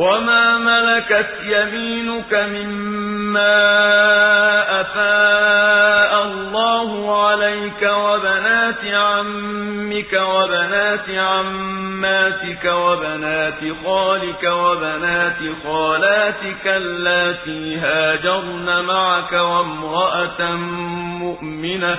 وما ملكت يمينك مما أفاء الله عليك وبنات عمك وبنات عماتك وبنات خالك وبنات خالاتك اللاتي هاجرن معك وامرأة مؤمنة